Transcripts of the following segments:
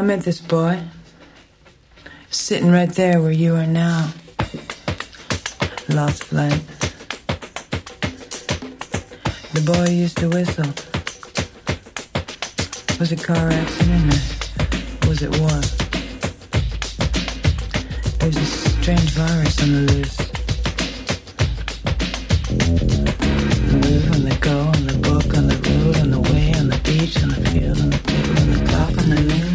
I met this boy sitting right there where you are now. Lost flight. The boy used to whistle. Was it car accident or was it war? There's a strange virus on the loose. Move on the go, on the book, on the road, on the way, on the beach, on the field, on the table, on the clock, on the moon,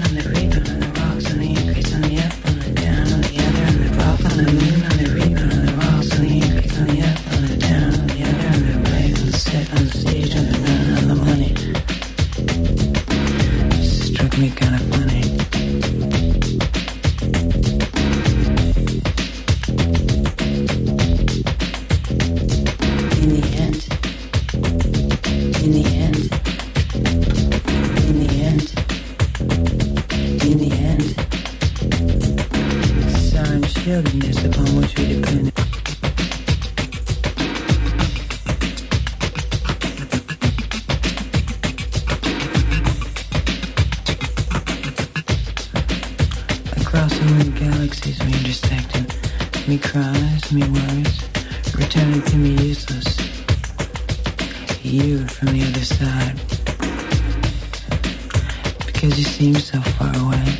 Because you seem so far away,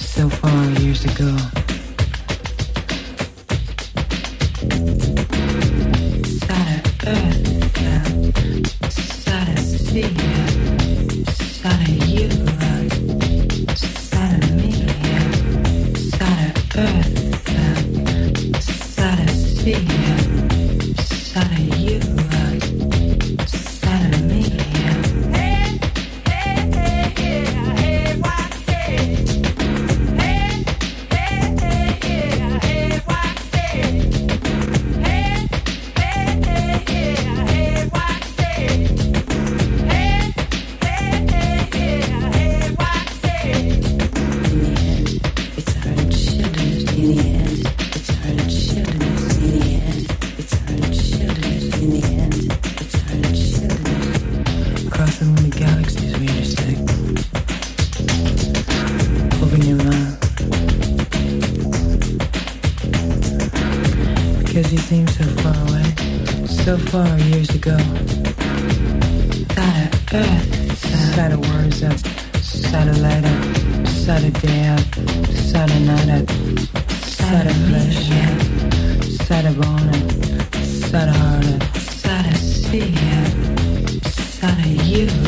so far years ago. Years ago. Of earth. Side of words up. Satellite up. Side of day up. Of night up. Of flesh up. Of bone up. Of heart up. Of sea up. Of you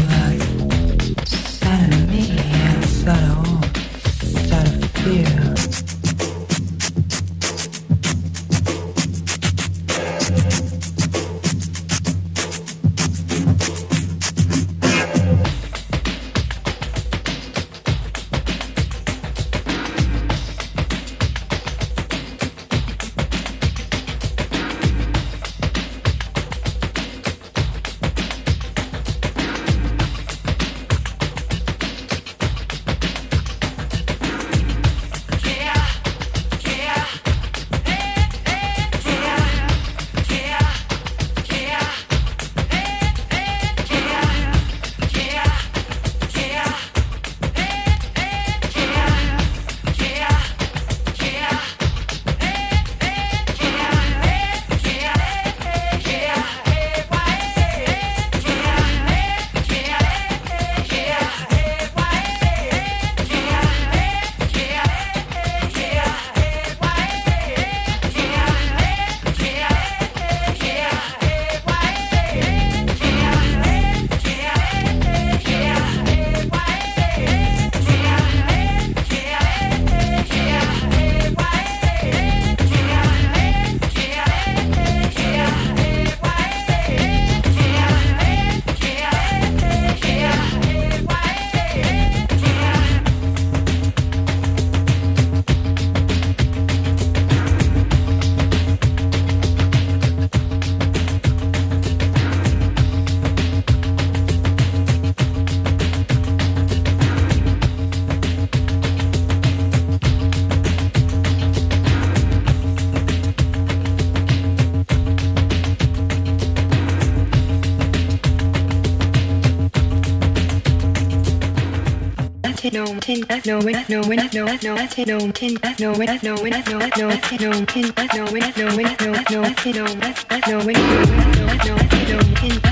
tin that's no when that's no when that's no that's no that's no tin that's no when that's no when that's no that's no that's no tin that's no when that's no when that's no that's no that's no that's that's no when that's no when that's no that's no that's no tin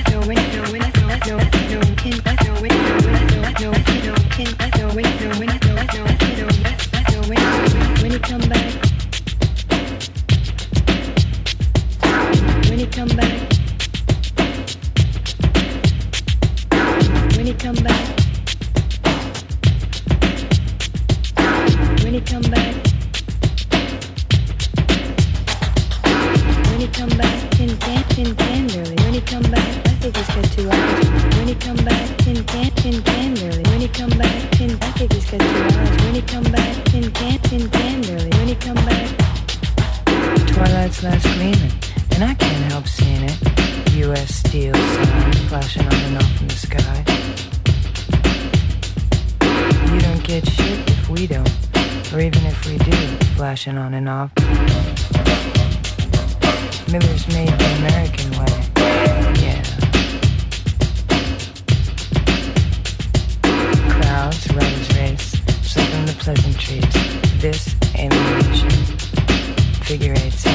come back tin can tin tenderly when you come back Twilight's last gleaming and I can't help seeing it U.S. steel sign flashing on and off in the sky you don't get shit if we don't or even if we do, flashing on and off. Miller's made the American way. Pleasantries. This alienation. Figure eight's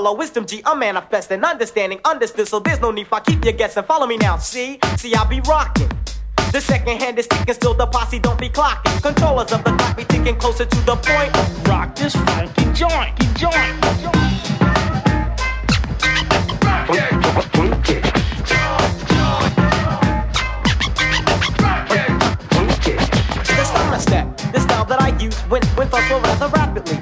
acapella, wisdom G, I'm manifesting, understanding, understood. So there's no need for I keep you guessing. Follow me now, see, see, I be rocking. The second hand is ticking, still the posse don't be clocking. Controllers of the clock be ticking closer to the point. Rock this funky joint, joint, joint. The summer step, the style that I use when when thoughts flow rather rapidly.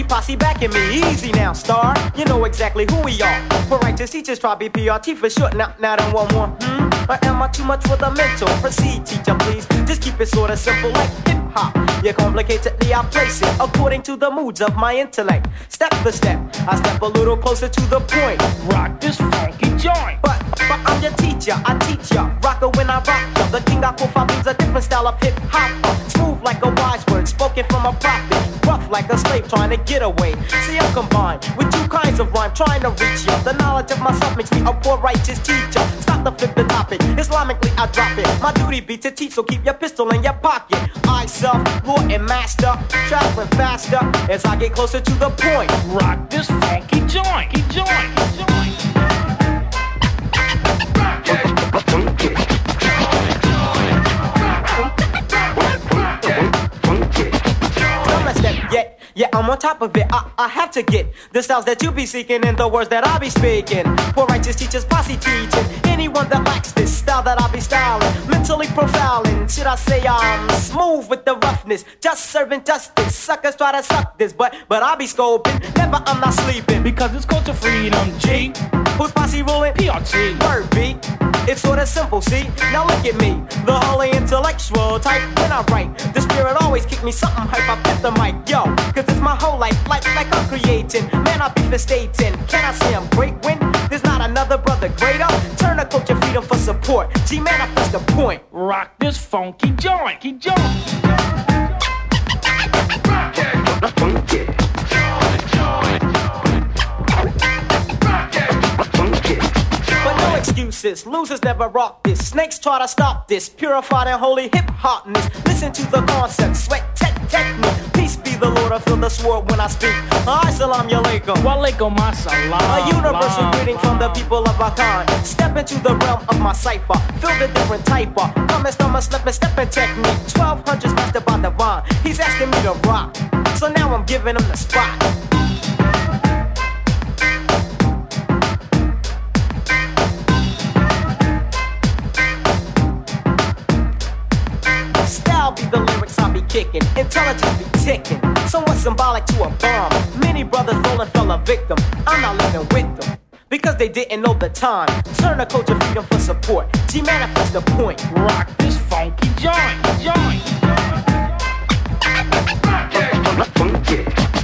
PRT posse backing me, easy now, star. You know exactly who we are. Poor righteous teachers, try be PRT for short. Now, now then one more. Hmm? Or am I too much for the mental? Proceed, teacher, please. Just keep it sorta simple like hip hop. You complicatedly I place it according to the moods of my intellect. Step for step, I step a little closer to the point. Rock this funky joint. But, but I'm your teacher, I teach ya. Rocker when I rock ya. The king I profile means a different style of hip hop. Smooth like a wise word, spoken from a prophet. Rough like a slave trying to get away. See, I'm combined with two kinds of rhyme trying to reach ya. The knowledge of myself makes me a poor righteous teacher. Stop the flip the topic. Islamically, I drop it. My duty be to teach, so keep your pistol in your pocket. I self, lord and master, traveling faster as I get closer to the point. Rock this funky joint, joint, joint. Yeah, I'm on top of it. I, I have to get the styles that you be seeking and the words that I be speaking. Poor righteous teachers, posse teaching. Anyone that lacks this style that I be styling, mentally profiling. Should I say I'm smooth with the roughness, just serving justice. Suckers try to suck this, but but I be scoping. Never, I'm not sleeping. Because it's culture freedom, G. Who's posse ruling? PRT. Word beat. It's sorta simple, see? Now look at me, the holy intellectual type. When I write, the spirit always kick me something hype. I put the mic, yo, cause it's my whole life, like like I'm creating. Man, I be festating. Can I say I'm great when there's not another brother greater? Turn the culture freedom for support. G manifest the point. Rock this funky joint, joint. But no excuses, losers never rock this. Snakes try to stop this. Purified and holy hip hopness. Listen to the concept, sweat tech technique. Peace be the Lord, I feel the sword when I speak. I salam alaikum. Walaikum assalam. A universal greeting from the people of our kind. Step into the realm of my cipher. Feel the different type of. Come and stomach, slip and stepping technique. 1200s mastered by divine. He's asking me to rock. So now I'm giving him the spot. Lyrics I be kicking, intelligence be ticking, somewhat symbolic to a bomb. Many brothers rolling fell a victim. I'm not living with them because they didn't know the time. Turn the culture freedom for support. G manifest the point. Rock this funky joint, joint. You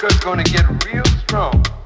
They're bringing that government down.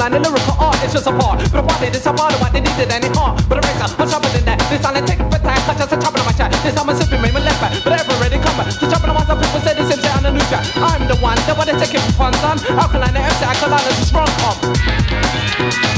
line and lyrical art is just a part. But I wanted this, I wanted what they needed and it hard. But I break up, I'm sharper than that. This island take but time, I just a chopping on my chat. This time I'm sipping, made me laugh at. But I ever ready come back. The chopping on myself, people say the same shit on the new track. I'm the one that wanna take it for fun, son. Alkaline the MC, I collide, this is wrong, um.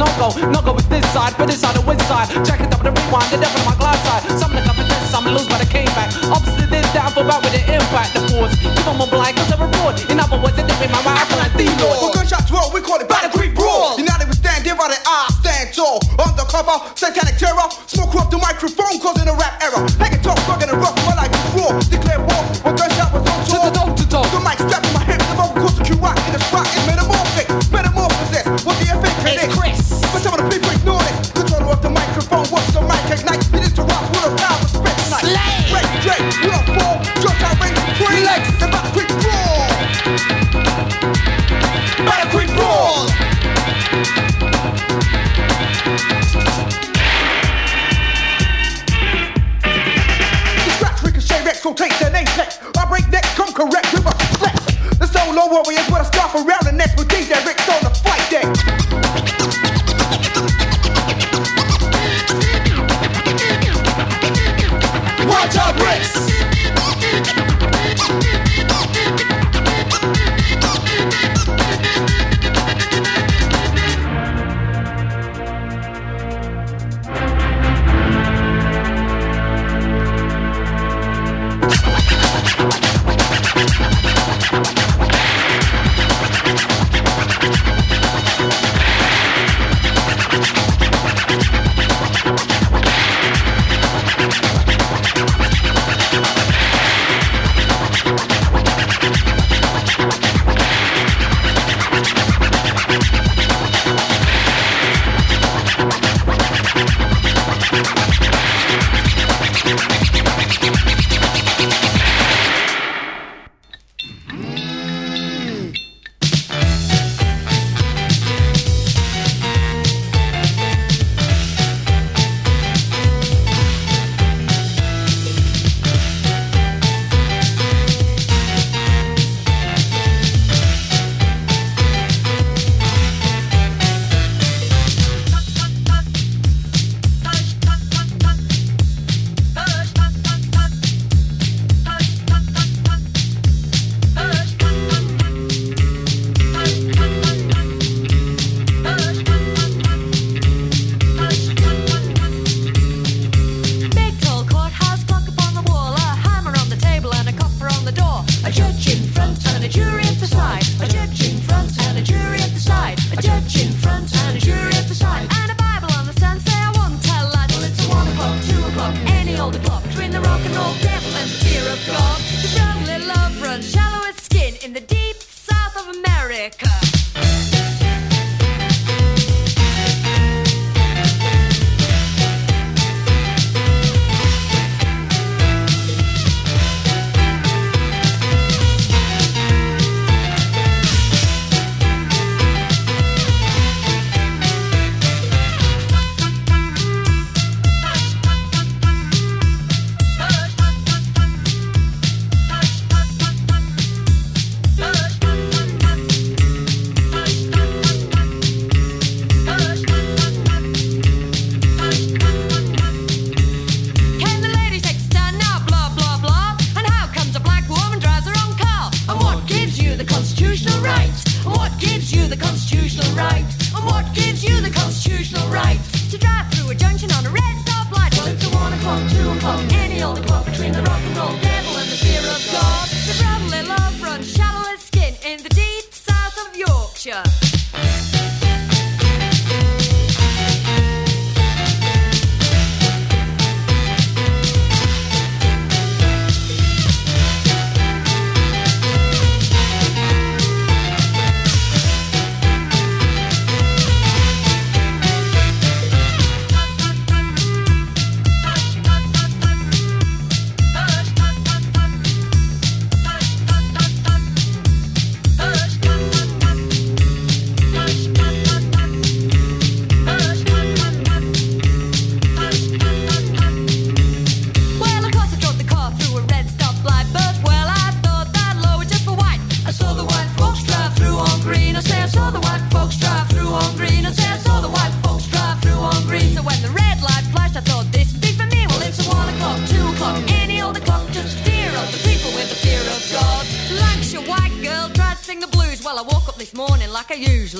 no go, no go with this side, but this side the west side. jack it up the rewind, the devil my glide side. Some of the confidence, some lose, but I came back. Opposite this down for back with the impact, the force. Give them a blind, cause I'm a reward. In other words, it didn't my mind, I feel like the Lord. When gunshots roll, we call it Battle Creek Brawl. You know they stand, give out an eye, stand tall. Undercover, satanic terror,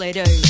Lancashire